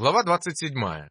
Глава 27.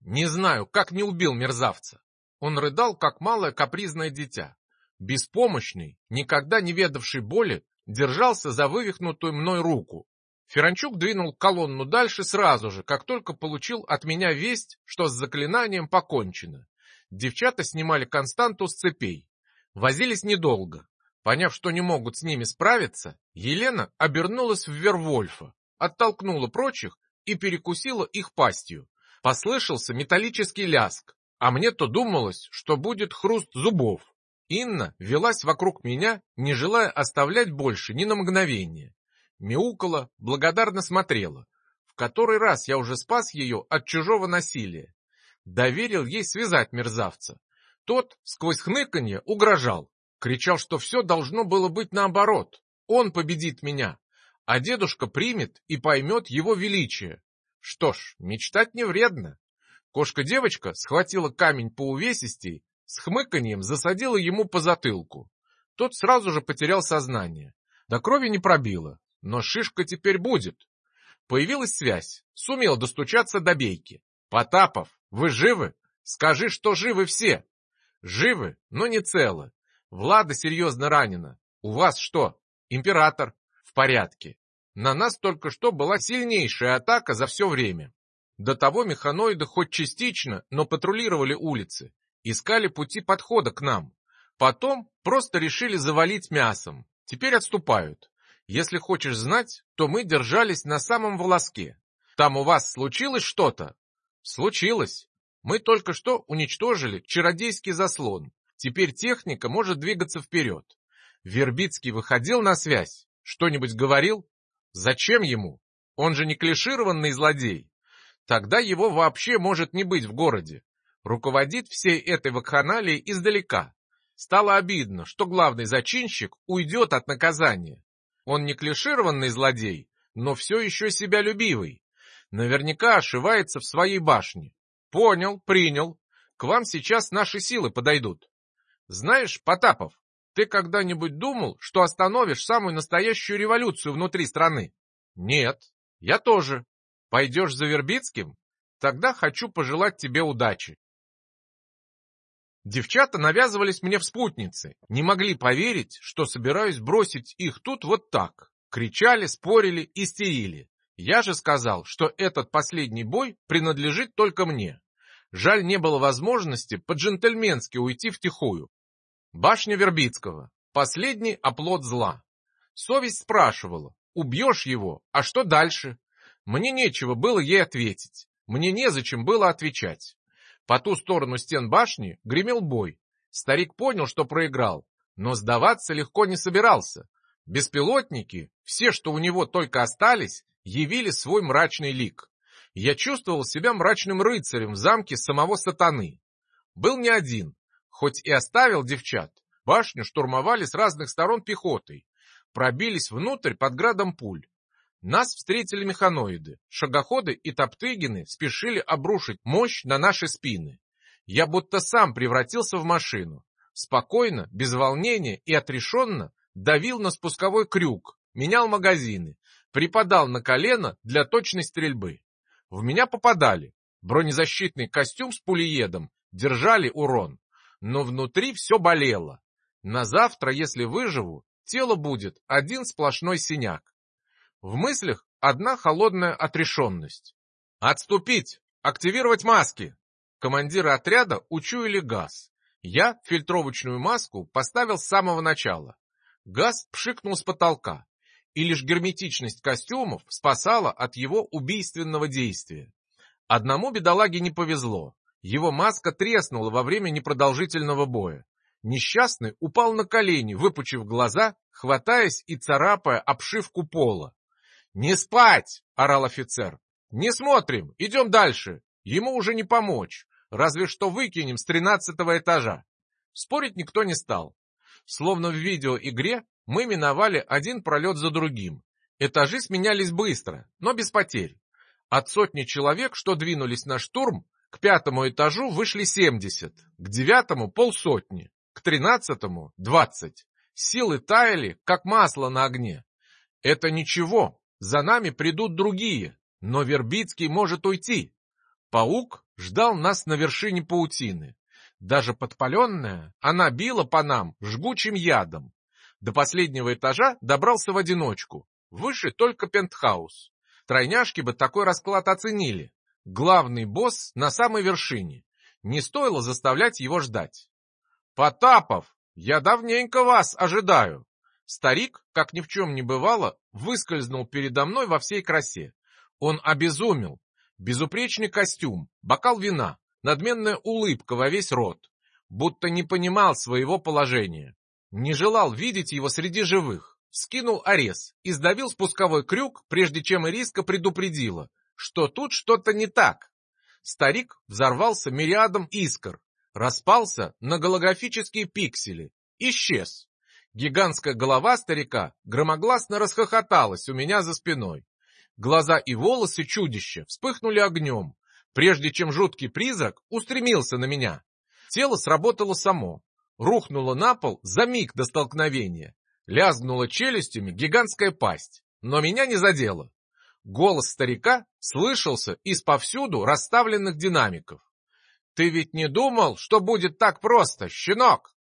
Не знаю, как не убил мерзавца. Он рыдал, как малое капризное дитя. Беспомощный, никогда не ведавший боли, держался за вывихнутую мной руку. Феранчук двинул колонну дальше сразу же, как только получил от меня весть, что с заклинанием покончено. Девчата снимали Константу с цепей. Возились недолго. Поняв, что не могут с ними справиться, Елена обернулась в Вервольфа, оттолкнула прочих и перекусила их пастью. Послышался металлический ляск, а мне то думалось, что будет хруст зубов. Инна велась вокруг меня, не желая оставлять больше ни на мгновение. Мяукала, благодарно смотрела. В который раз я уже спас ее от чужого насилия. Доверил ей связать мерзавца. Тот, сквозь хныканье, угрожал. Кричал, что все должно было быть наоборот. Он победит меня, а дедушка примет и поймет его величие. Что ж, мечтать не вредно. Кошка-девочка схватила камень по увесистей, с хмыканьем засадила ему по затылку. Тот сразу же потерял сознание. До крови не пробило, но шишка теперь будет. Появилась связь, сумел достучаться до бейки. «Потапов, вы живы? Скажи, что живы все!» «Живы, но не целы. Влада серьезно ранена. У вас что, император?» порядке. На нас только что была сильнейшая атака за все время. До того механоиды хоть частично, но патрулировали улицы, искали пути подхода к нам. Потом просто решили завалить мясом. Теперь отступают. Если хочешь знать, то мы держались на самом волоске. Там у вас случилось что-то? Случилось. Мы только что уничтожили чародейский заслон. Теперь техника может двигаться вперед. Вербицкий выходил на связь. Что-нибудь говорил? Зачем ему? Он же не клишированный злодей. Тогда его вообще может не быть в городе. Руководит всей этой вакханалией издалека. Стало обидно, что главный зачинщик уйдет от наказания. Он не клишированный злодей, но все еще себя любивый. Наверняка ошивается в своей башне. Понял, принял. К вам сейчас наши силы подойдут. Знаешь, Потапов, ты когда-нибудь думал, что остановишь самую настоящую революцию внутри страны? Нет, я тоже. Пойдешь за Вербицким? Тогда хочу пожелать тебе удачи. Девчата навязывались мне в спутнице, не могли поверить, что собираюсь бросить их тут вот так. Кричали, спорили, истерили. Я же сказал, что этот последний бой принадлежит только мне. Жаль, не было возможности по-джентльменски уйти втихую. Башня Вербицкого. Последний оплот зла. Совесть спрашивала, убьешь его, а что дальше? Мне нечего было ей ответить. Мне незачем было отвечать. По ту сторону стен башни гремел бой. Старик понял, что проиграл, но сдаваться легко не собирался. Беспилотники, все, что у него только остались, явили свой мрачный лик. Я чувствовал себя мрачным рыцарем в замке самого сатаны. Был не один, Хоть и оставил девчат, башню штурмовали с разных сторон пехотой, пробились внутрь под градом пуль. Нас встретили механоиды, шагоходы и топтыгины спешили обрушить мощь на наши спины. Я будто сам превратился в машину. Спокойно, без волнения и отрешенно давил на спусковой крюк, менял магазины, припадал на колено для точной стрельбы. В меня попадали. Бронезащитный костюм с пулеедом держали урон но внутри все болело. На завтра, если выживу, тело будет один сплошной синяк. В мыслях одна холодная отрешенность. «Отступить! Активировать маски!» Командиры отряда учуяли газ. Я фильтровочную маску поставил с самого начала. Газ пшикнул с потолка, и лишь герметичность костюмов спасала от его убийственного действия. Одному бедолаге не повезло. Его маска треснула во время непродолжительного боя. Несчастный упал на колени, выпучив глаза, хватаясь и царапая обшивку пола. «Не спать!» — орал офицер. «Не смотрим, идем дальше. Ему уже не помочь, разве что выкинем с тринадцатого этажа». Спорить никто не стал. Словно в видеоигре мы миновали один пролет за другим. Этажи сменялись быстро, но без потерь. От сотни человек, что двинулись на штурм, к пятому этажу вышли 70, к девятому полсотни, к тринадцатому двадцать. Силы таяли, как масло на огне. Это ничего, за нами придут другие. Но Вербицкий может уйти. Паук ждал нас на вершине паутины. Даже подпаленная, она била по нам жгучим ядом. До последнего этажа добрался в одиночку. Выше только пентхаус. Тройняшки бы такой расклад оценили. Главный босс на самой вершине. Не стоило заставлять его ждать. «Потапов, я давненько вас ожидаю!» Старик, как ни в чем не бывало, выскользнул передо мной во всей красе. Он обезумел. Безупречный костюм, бокал вина, надменная улыбка во весь рот. Будто не понимал своего положения. Не желал видеть его среди живых. Скинул арес и сдавил спусковой крюк, прежде чем Ириска предупредила, что тут что-то не так. Старик взорвался мириадом искр, распался на голографические пиксели, исчез. Гигантская голова старика громогласно расхохоталась у меня за спиной. Глаза и волосы чудища вспыхнули огнем, прежде чем жуткий призрак устремился на меня. Тело сработало само, рухнуло на пол за миг до столкновения. Лязгнула челюстями гигантская пасть, но меня не задело. Голос старика слышался из повсюду расставленных динамиков. «Ты ведь не думал, что будет так просто, щенок?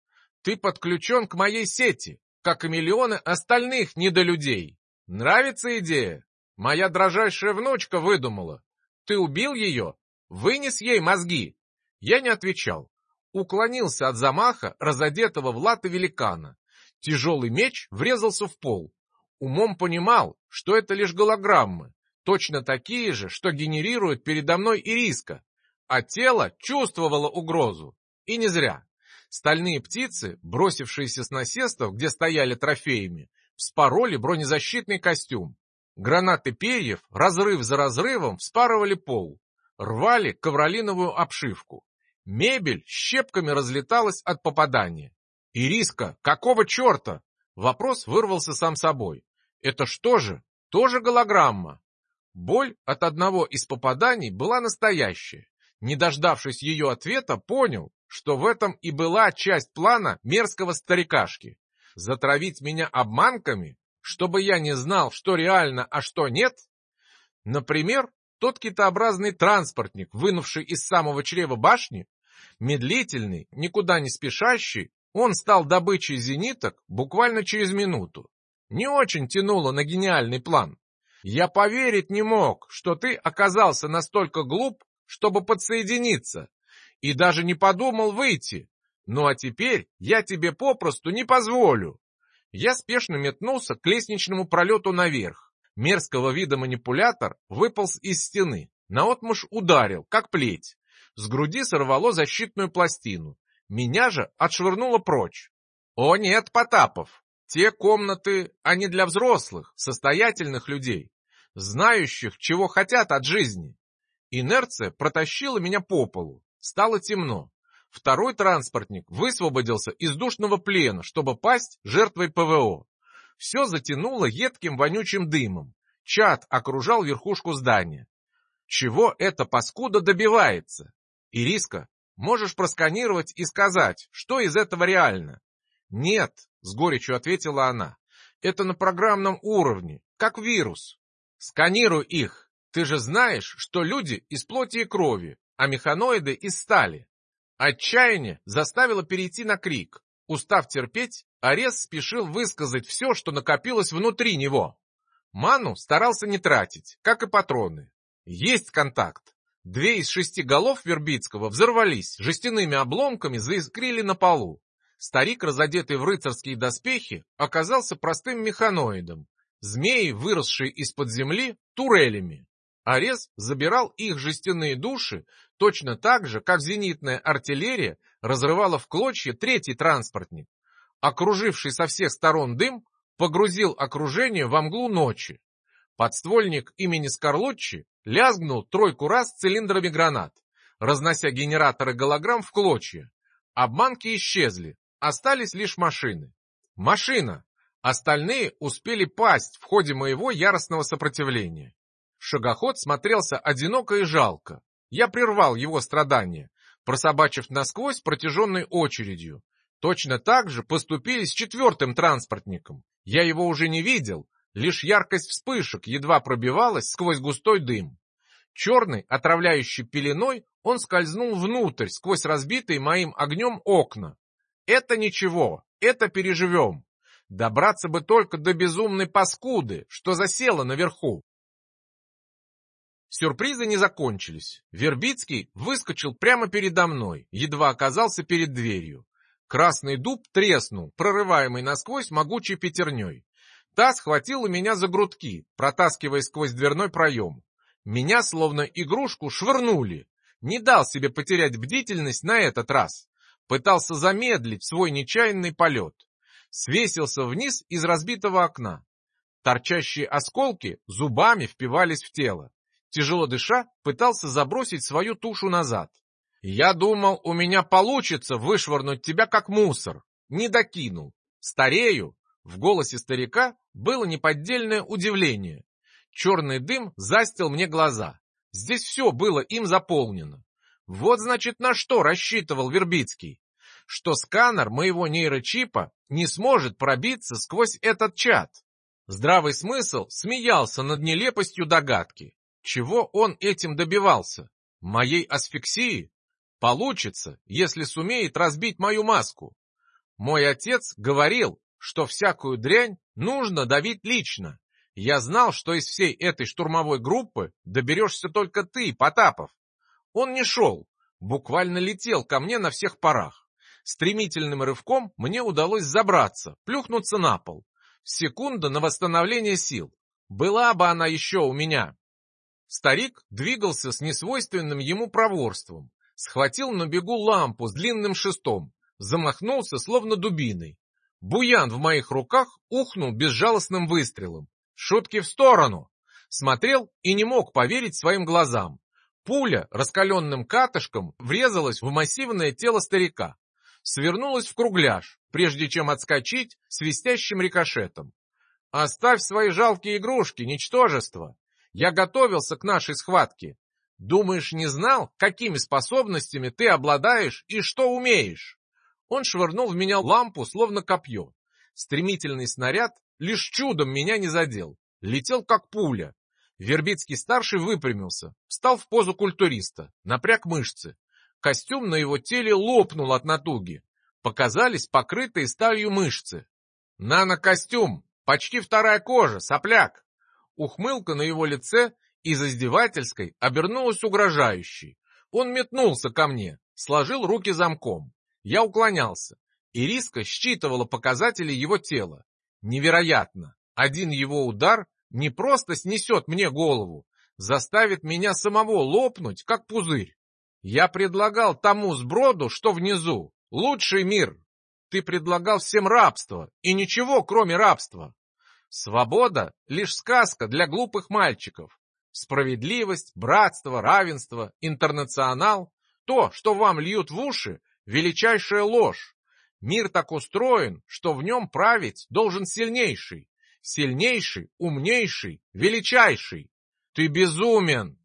Ты подключен к моей сети, как и миллионы остальных недолюдей. Нравится идея? Моя дрожайшая внучка выдумала. Ты убил ее? Вынес ей мозги?» Я не отвечал. Уклонился от замаха, разодетого в латы великана. Тяжелый меч врезался в пол. Умом понимал, что это лишь голограммы, точно такие же, что генерирует передо мной Ириска, а тело чувствовало угрозу. И не зря. Стальные птицы, бросившиеся с насестов, где стояли трофеями, вспороли бронезащитный костюм. Гранаты перьев, разрыв за разрывом, вспарывали пол, рвали ковролиновую обшивку. Мебель щепками разлеталась от попадания. «Ириска, какого черта?» Вопрос вырвался сам собой. Это что же? Тоже голограмма? Боль от одного из попаданий была настоящая. Не дождавшись ее ответа, понял, что в этом и была часть плана мерзкого старикашки. Затравить меня обманками, чтобы я не знал, что реально, а что нет? Например, тот китообразный транспортник, вынувший из самого чрева башни, медлительный, никуда не спешащий, он стал добычей зениток буквально через минуту не очень тянуло на гениальный план. Я поверить не мог, что ты оказался настолько глуп, чтобы подсоединиться, и даже не подумал выйти. Ну а теперь я тебе попросту не позволю. Я спешно метнулся к лестничному пролету наверх. Мерзкого вида манипулятор выполз из стены, наотмашь ударил, как плеть. С груди сорвало защитную пластину. Меня же отшвырнуло прочь. О нет, Потапов, те комнаты, они для взрослых, состоятельных людей, знающих, чего хотят от жизни. Инерция протащила меня по полу. Стало темно. Второй транспортник высвободился из душного плена, чтобы пасть жертвой ПВО. Все затянуло едким вонючим дымом. Чат окружал верхушку здания. Чего эта паскуда добивается? Ириска, можешь просканировать и сказать, что из этого реально? Нет, с горечью ответила она. Это на программном уровне, как вирус. Сканируй их. Ты же знаешь, что люди из плоти и крови, а механоиды из стали. Отчаяние заставило перейти на крик. Устав терпеть, Арес спешил высказать все, что накопилось внутри него. Ману старался не тратить, как и патроны. Есть контакт. Две из шести голов Вербицкого взорвались, жестяными обломками заискрили на полу. Старик, разодетый в рыцарские доспехи, оказался простым механоидом. Змеи, выросшие из-под земли, турелями. Арес забирал их жестяные души точно так же, как зенитная артиллерия разрывала в клочья третий транспортник. Окруживший со всех сторон дым погрузил окружение во мглу ночи. Подствольник имени Скорлуччи лязгнул тройку раз цилиндрами гранат, разнося генераторы голограмм в клочья. Обманки исчезли, Остались лишь машины. Машина! Остальные успели пасть в ходе моего яростного сопротивления. Шагоход смотрелся одиноко и жалко. Я прервал его страдания, прособачив насквозь протяженной очередью. Точно так же поступили с четвертым транспортником. Я его уже не видел, лишь яркость вспышек едва пробивалась сквозь густой дым. Черный, отравляющий пеленой, он скользнул внутрь, сквозь разбитые моим огнем окна. Это ничего, это переживем. Добраться бы только до безумной паскуды, что засела наверху. Сюрпризы не закончились. Вербицкий выскочил прямо передо мной, едва оказался перед дверью. Красный дуб треснул, прорываемый насквозь могучей пятерней. Та схватила меня за грудки, протаскивая сквозь дверной проем. Меня, словно игрушку, швырнули. Не дал себе потерять бдительность на этот раз. Пытался замедлить свой нечаянный полет. Свесился вниз из разбитого окна. Торчащие осколки зубами впивались в тело. Тяжело дыша, пытался забросить свою тушу назад. Я думал, у меня получится вышвырнуть тебя как мусор. Не докинул. Старею. В голосе старика было неподдельное удивление. Черный дым застил мне глаза. Здесь все было им заполнено. Вот, значит, на что рассчитывал Вербицкий. Что сканер моего нейрочипа не сможет пробиться сквозь этот чат. Здравый смысл смеялся над нелепостью догадки. Чего он этим добивался? Моей асфиксии? Получится, если сумеет разбить мою маску. Мой отец говорил, что всякую дрянь нужно давить лично. Я знал, что из всей этой штурмовой группы доберешься только ты, Потапов. Он не шел, буквально летел ко мне на всех парах. Стремительным рывком мне удалось забраться, плюхнуться на пол. Секунда на восстановление сил. Была бы она еще у меня. Старик двигался с несвойственным ему проворством схватил на бегу лампу с длинным шестом, замахнулся словно дубиной. Буян в моих руках ухнул безжалостным выстрелом. Шутки в сторону! Смотрел и не мог поверить своим глазам. Пуля раскаленным катышком врезалась в массивное тело старика. Свернулась в кругляш, прежде чем отскочить свистящим рикошетом. «Оставь свои жалкие игрушки, ничтожество! Я готовился к нашей схватке. Думаешь, не знал, какими способностями ты обладаешь и что умеешь? Он швырнул в меня лампу, словно копье. Стремительный снаряд лишь чудом меня не задел. Летел как пуля. Вербицкий-старший выпрямился, встал в позу культуриста, напряг мышцы. Костюм на его теле лопнул от натуги. Показались покрытые сталью мышцы. Нано-костюм, почти вторая кожа, сопляк. Ухмылка на его лице из издевательской обернулась угрожающей. Он метнулся ко мне, сложил руки замком. Я уклонялся. Ириска считывала показатели его тела. Невероятно! Один его удар не просто снесет мне голову, заставит меня самого лопнуть, как пузырь. Я предлагал тому сброду, что внизу, лучший мир. Ты предлагал всем рабство, и ничего, кроме рабства. Свобода — лишь сказка для глупых мальчиков. Справедливость, братство, равенство, интернационал – то, что вам льют в уши, величайшая ложь. Мир так устроен, что в нем править должен сильнейший. Сильнейший, умнейший, величайший. Ты безумен!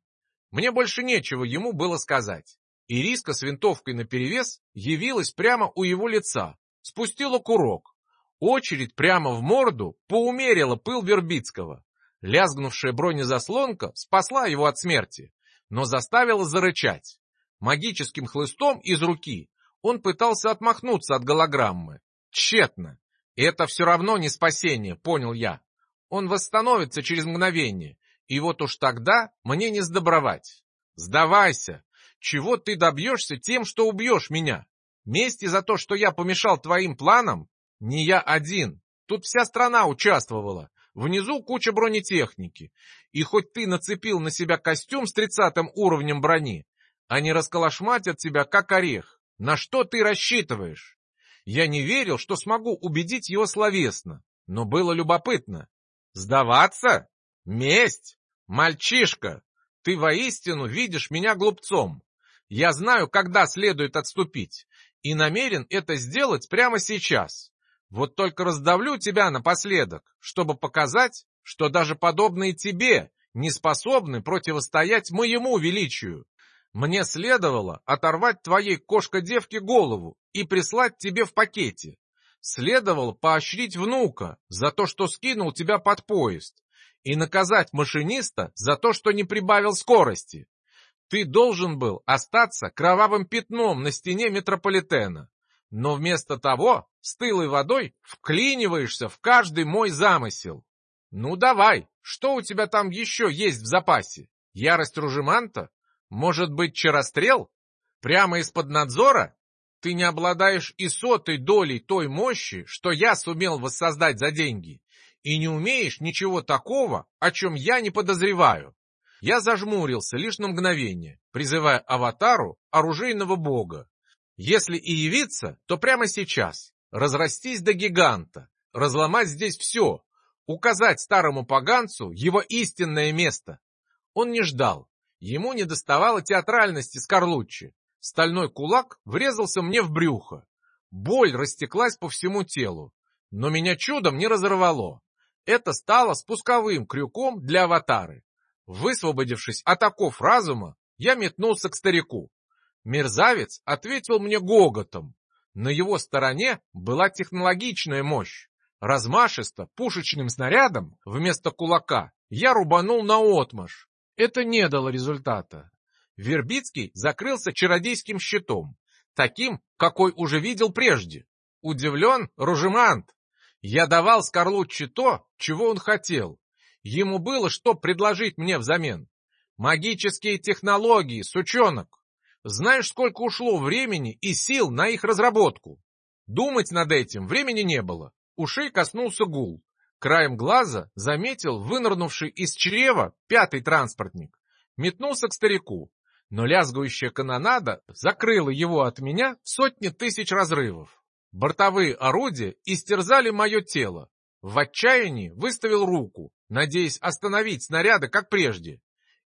Мне больше нечего ему было сказать. Ириска с винтовкой наперевес явилась прямо у его лица, спустила курок. Очередь прямо в морду поумерила пыл Вербицкого. Лязгнувшая бронезаслонка спасла его от смерти, но заставила зарычать. Магическим хлыстом из руки он пытался отмахнуться от голограммы. Тщетно. Это все равно не спасение, понял я. Он восстановится через мгновение, и вот уж тогда мне не сдобровать. Сдавайся. Чего ты добьешься тем, что убьешь меня? Мести за то, что я помешал твоим планам? Не я один. Тут вся страна участвовала. Внизу куча бронетехники. И хоть ты нацепил на себя костюм с тридцатым уровнем брони, они расколошматят тебя как орех. На что ты рассчитываешь? Я не верил, что смогу убедить его словесно, но было любопытно. Сдаваться? Месть? Мальчишка, ты воистину видишь меня глупцом. Я знаю, когда следует отступить, и намерен это сделать прямо сейчас. Вот только раздавлю тебя напоследок, чтобы показать, что даже подобные тебе не способны противостоять моему величию. Мне следовало оторвать твоей кошка-девке голову и прислать тебе в пакете. Следовало поощрить внука за то, что скинул тебя под поезд. и наказать машиниста за то, что не прибавил скорости. Ты должен был остаться кровавым пятном на стене метрополитена, но вместо того с тылой водой вклиниваешься в каждый мой замысел. Ну давай, что у тебя там еще есть в запасе? Ярость Ружеманта? Может быть, чарострел? Прямо из-под надзора? Ты не обладаешь и сотой долей той мощи, что я сумел воссоздать за деньги, и не умеешь ничего такого, о чем я не подозреваю. Я зажмурился лишь на мгновение, призывая аватару оружейного бога. Если и явиться, то прямо сейчас, разрастись до гиганта, разломать здесь все, указать старому поганцу его истинное место. Он не ждал, ему не доставало театральности Скорлуччи, Стальной кулак врезался мне в брюхо. Боль растеклась по всему телу, но меня чудом не разорвало. Это стало спусковым крюком для аватары. Высвободившись от оков разума, я метнулся к старику. Мерзавец ответил мне гоготом. На его стороне была технологичная мощь. Размашисто, пушечным снарядом, вместо кулака, я рубанул на отмаш. Это не дало результата. Вербицкий закрылся чародейским щитом, таким, какой уже видел прежде. Удивлен Ружемант. Я давал Скорлуччи то, чего он хотел. Ему было что предложить мне взамен. Магические технологии, сучонок. Знаешь, сколько ушло времени и сил на их разработку? Думать над этим времени не было. Ушей коснулся гул. Краем глаза заметил вынырнувший из чрева пятый транспортник. Метнулся к старику но лязгающая канонада закрыла его от меня в сотни тысяч разрывов. Бортовые орудия истерзали мое тело. В отчаянии выставил руку, надеясь остановить снаряды, как прежде.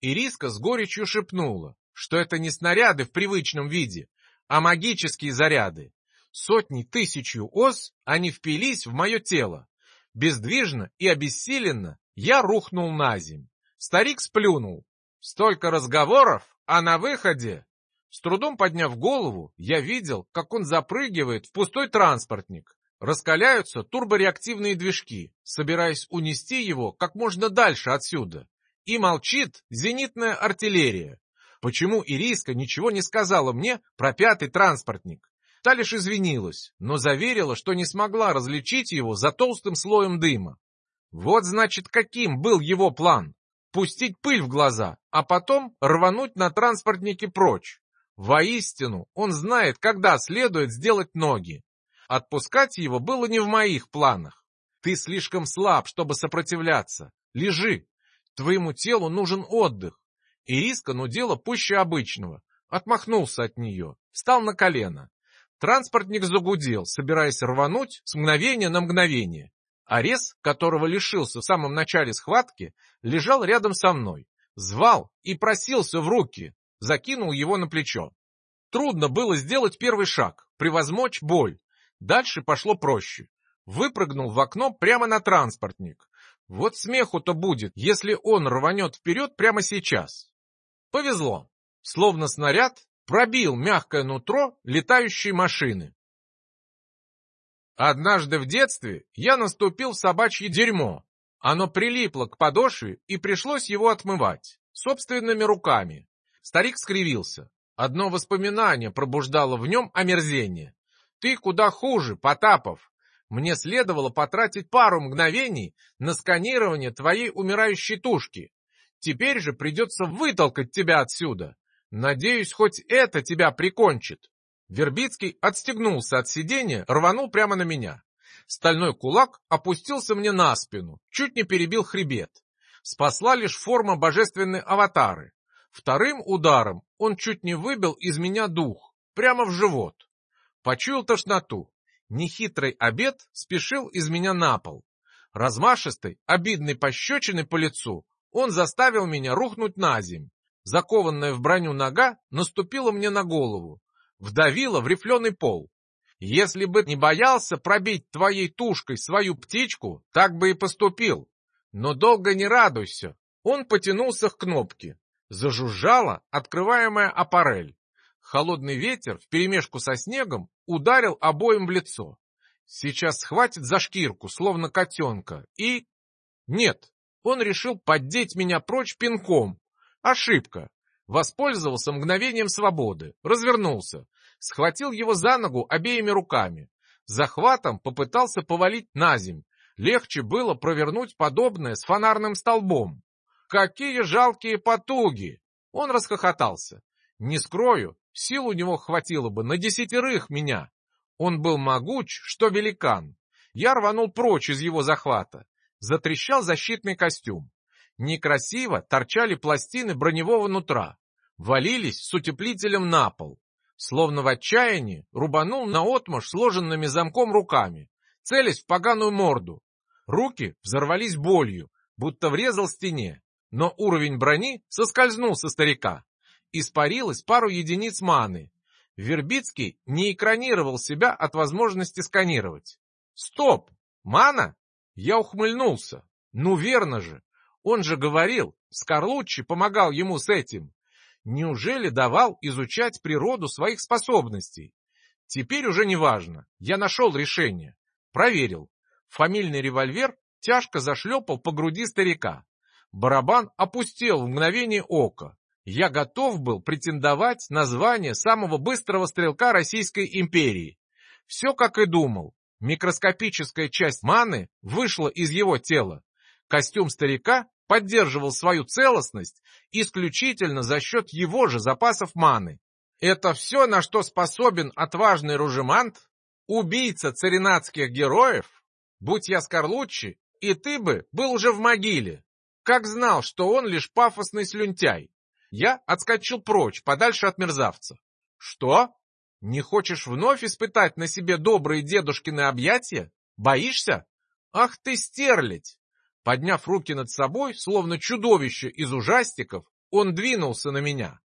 Ириска с горечью шепнула, что это не снаряды в привычном виде, а магические заряды. Сотни тысячью ос они впились в мое тело. Бездвижно и обессиленно я рухнул на земь. Старик сплюнул. Столько разговоров, а на выходе, с трудом подняв голову, я видел, как он запрыгивает в пустой транспортник. Раскаляются турбореактивные движки, собираясь унести его как можно дальше отсюда. И молчит зенитная артиллерия. Почему Ириска ничего не сказала мне про пятый транспортник? Та лишь извинилась, но заверила, что не смогла различить его за толстым слоем дыма. Вот значит, каким был его план пустить пыль в глаза, а потом рвануть на транспортнике прочь. Воистину, он знает, когда следует сделать ноги. Отпускать его было не в моих планах. Ты слишком слаб, чтобы сопротивляться. Лежи. Твоему телу нужен отдых. Ириска нудела пуще обычного. Отмахнулся от нее. Встал на колено. Транспортник загудел, собираясь рвануть с мгновения на мгновение. Арес, которого лишился в самом начале схватки, лежал рядом со мной, звал и просился в руки, закинул его на плечо. Трудно было сделать первый шаг, превозмочь боль. Дальше пошло проще. Выпрыгнул в окно прямо на транспортник. Вот смеху-то будет, если он рванет вперед прямо сейчас. Повезло. Словно снаряд пробил мягкое нутро летающей машины. Однажды в детстве я наступил в собачье дерьмо. Оно прилипло к подошве и пришлось его отмывать. Собственными руками. Старик скривился. Одно воспоминание пробуждало в нем омерзение. Ты куда хуже, Потапов. Мне следовало потратить пару мгновений на сканирование твоей умирающей тушки. Теперь же придется вытолкать тебя отсюда. Надеюсь, хоть это тебя прикончит. Вербицкий отстегнулся от сиденья, рванул прямо на меня. Стальной кулак опустился мне на спину, чуть не перебил хребет. Спасла лишь форма божественной аватары. Вторым ударом он чуть не выбил из меня дух, прямо в живот. Почуял тошноту. Нехитрый обед спешил из меня на пол. Размашистой, обидной пощечиной по лицу он заставил меня рухнуть на земь. Закованная в броню нога наступила мне на голову, вдавила в рифленый пол. Если бы не боялся пробить твоей тушкой свою птичку, так бы и поступил. Но долго не радуйся. Он потянулся к кнопке. Зажужжала открываемая аппарель. Холодный ветер вперемешку со снегом ударил обоим в лицо. Сейчас схватит за шкирку, словно котенка, и... Нет, Он решил поддеть меня прочь пинком. Ошибка. Воспользовался мгновением свободы, развернулся, схватил его за ногу обеими руками. Захватом попытался повалить на земь. Легче было провернуть подобное с фонарным столбом. Какие жалкие потуги! Он расхохотался. Не скрою, сил у него хватило бы на десятерых меня. Он был могуч, что великан. Я рванул прочь из его захвата. Затрещал защитный костюм. Некрасиво торчали пластины броневого нутра. Валились с утеплителем на пол. Словно в отчаянии рубанул наотмашь сложенными замком руками, целясь в поганую морду. Руки взорвались болью, будто врезал стене, но уровень брони соскользнул со старика. Испарилось пару единиц маны. Вербицкий не экранировал себя от возможности сканировать. Стоп! Мана? Я ухмыльнулся. Ну верно же. Он же говорил, Скорлуччи помогал ему с этим. Неужели давал изучать природу своих способностей? Теперь уже не важно. Я нашел решение. Проверил. Фамильный револьвер тяжко зашлепал по груди старика. Барабан опустел в мгновение ока. Я готов был претендовать на звание самого быстрого стрелка Российской империи. Все как и думал. Микроскопическая часть маны вышла из его тела. Костюм старика поддерживал свою целостность исключительно за счет его же запасов маны. Это все, на что способен отважный ружемант, убийца царинатских героев? Будь я Скорлуччи, и ты бы был уже в могиле. Как знал, что он лишь пафосный слюнтяй. Я отскочил прочь, подальше от мерзавца. Что? Не хочешь вновь испытать на себе добрые дедушкины объятия? Боишься? Ах ты стерлядь! Подняв руки над собой, словно чудовище из ужастиков, он двинулся на меня.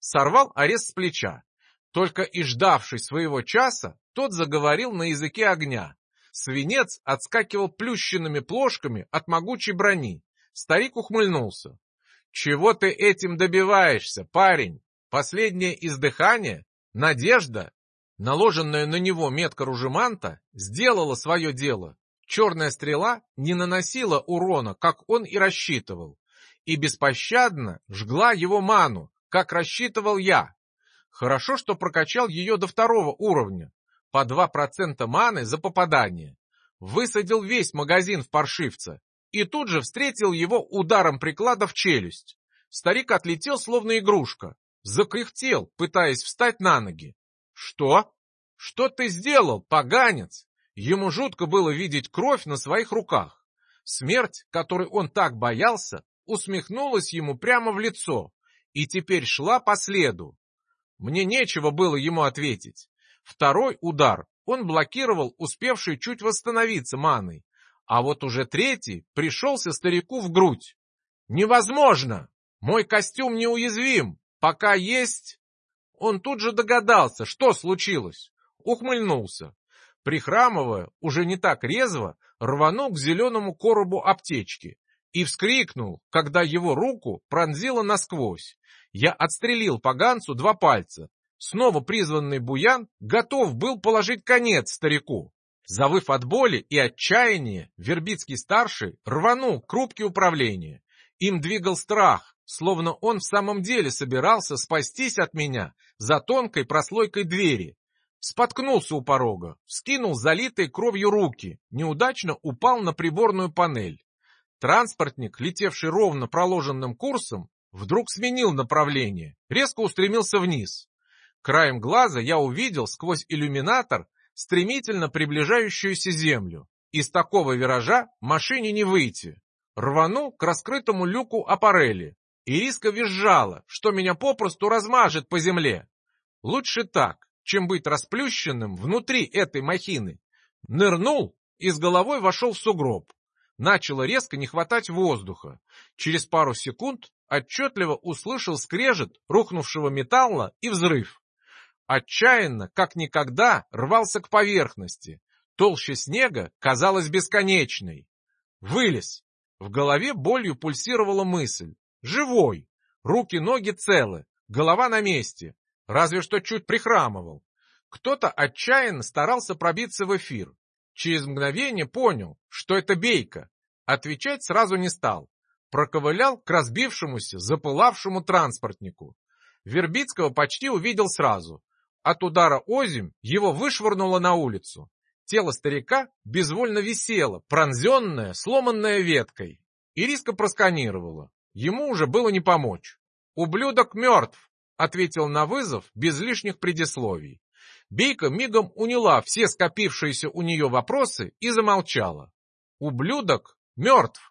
Сорвал арест с плеча. Только и ждавший своего часа, тот заговорил на языке огня. Свинец отскакивал плющенными плошками от могучей брони. Старик ухмыльнулся. «Чего ты этим добиваешься, парень? Последнее издыхание? Надежда?» Наложенная на него метка ружеманта сделала свое дело. Черная стрела не наносила урона, как он и рассчитывал, и беспощадно жгла его ману, как рассчитывал я. Хорошо, что прокачал ее до второго уровня, по 2% маны за попадание. Высадил весь магазин в паршивца и тут же встретил его ударом приклада в челюсть. Старик отлетел, словно игрушка, закряхтел, пытаясь встать на ноги. «Что? Что ты сделал, поганец?» Ему жутко было видеть кровь на своих руках. Смерть, которой он так боялся, усмехнулась ему прямо в лицо и теперь шла по следу. Мне нечего было ему ответить. Второй удар он блокировал успевший чуть восстановиться маной, а вот уже третий пришелся старику в грудь. «Невозможно! Мой костюм неуязвим, пока есть...» Он тут же догадался, что случилось. Ухмыльнулся прихрамывая, уже не так резво, рванул к зеленому коробу аптечки и вскрикнул, когда его руку пронзило насквозь. Я отстрелил поганцу два пальца. Снова призванный буян готов был положить конец старику. Завыв от боли и отчаяния, Вербицкий-старший рванул к рубке управления. Им двигал страх, словно он в самом деле собирался спастись от меня за тонкой прослойкой двери, Споткнулся у порога, скинул залитые кровью руки, неудачно упал на приборную панель. Транспортник, летевший ровно проложенным курсом, вдруг сменил направление, резко устремился вниз. Краем глаза я увидел сквозь иллюминатор стремительно приближающуюся землю. Из такого виража машине не выйти. Рванул к раскрытому люку аппарели. Ириска визжала, что меня попросту размажет по земле. Лучше так, чем быть расплющенным внутри этой махины. Нырнул и с головой вошел в сугроб. Начало резко не хватать воздуха. Через пару секунд отчетливо услышал скрежет рухнувшего металла и взрыв. Отчаянно, как никогда, рвался к поверхности. Толща снега казалась бесконечной. Вылез. В голове болью пульсировала мысль. Живой. Руки-ноги целы. Голова на месте разве что чуть прихрамывал. Кто-то отчаянно старался пробиться в эфир. Через мгновение понял, что это Бейка. Отвечать сразу не стал. проковылял к разбившемуся, запылавшему транспортнику. Вербицкого почти увидел сразу. От удара озимь его вышвырнуло на улицу. Тело старика безвольно висело, пронзенное, сломанное веткой. Ириска просканировала. Ему уже было не помочь. «Ублюдок мертв!» — ответил на вызов без лишних предисловий. Бейка мигом уняла все скопившиеся у нее вопросы и замолчала. «Ублюдок мертв!»